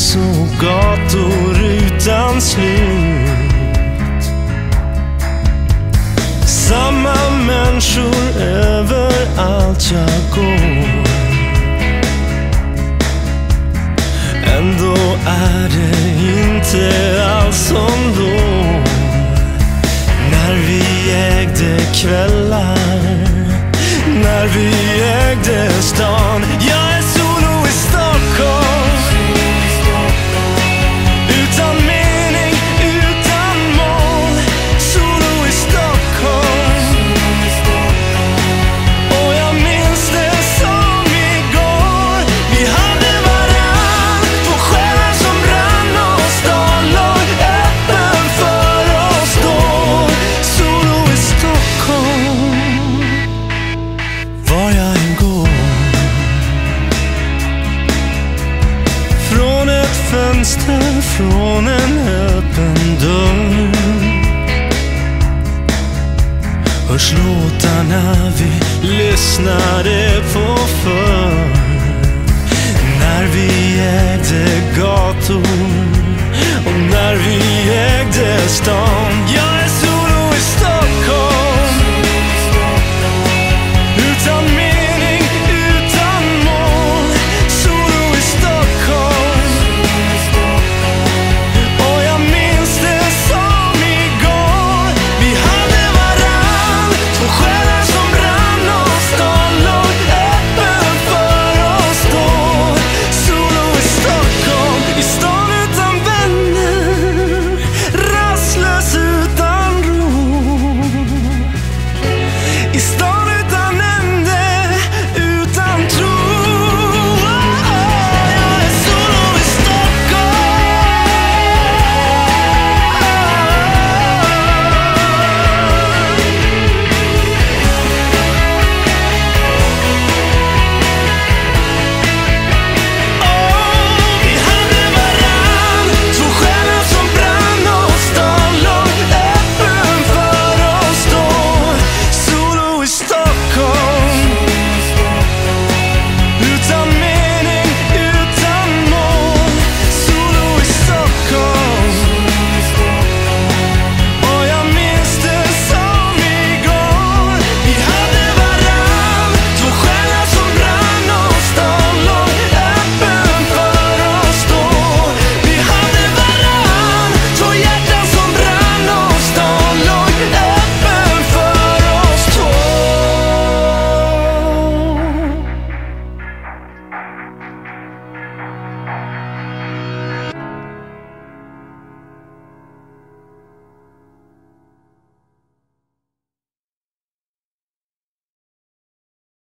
hus gator utan slut. Samma människor överallt jag går. Ändå är det inte alls som då. När vi ägde kvällar. När vi ägde vinster från en öppen dörr. Hörs låtarna vi lyssnade på förr. När vi ägde gator och när vi ägde stan.